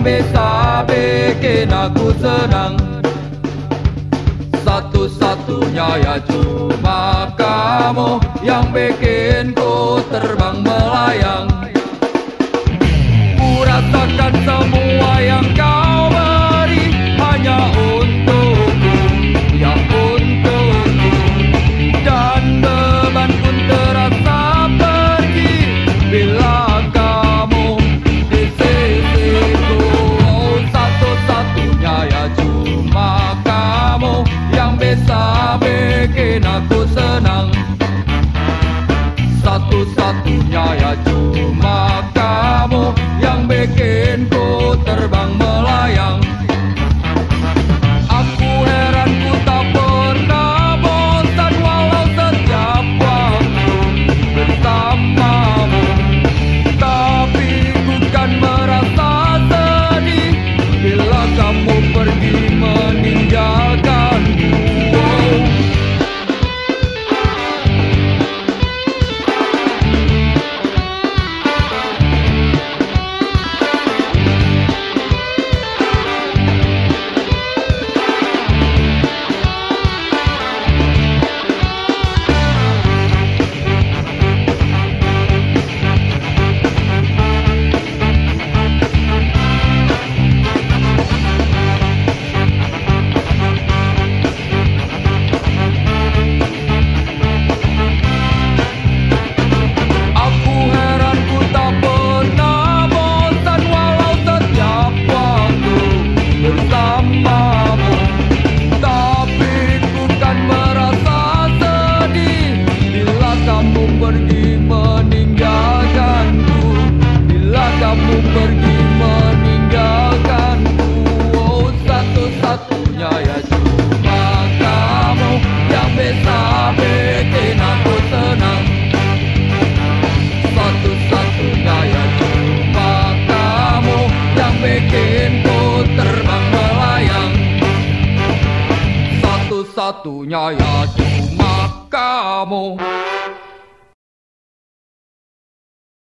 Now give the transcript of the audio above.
bisa bikin aku senang. Satu-satunya ya cuma kamu Yang bikin ku terbang melayang. Ku rasakan semua Bisa bikin aku senang. Satu-satunya ya cuma kamu Yang bikin ku terbang melayang. Aku heran ku tak pernah bosan Walau setiap waktu bersamamu. Tapi ku kan merasa sedih Bila kamu Satu-satunya ya cuma kamu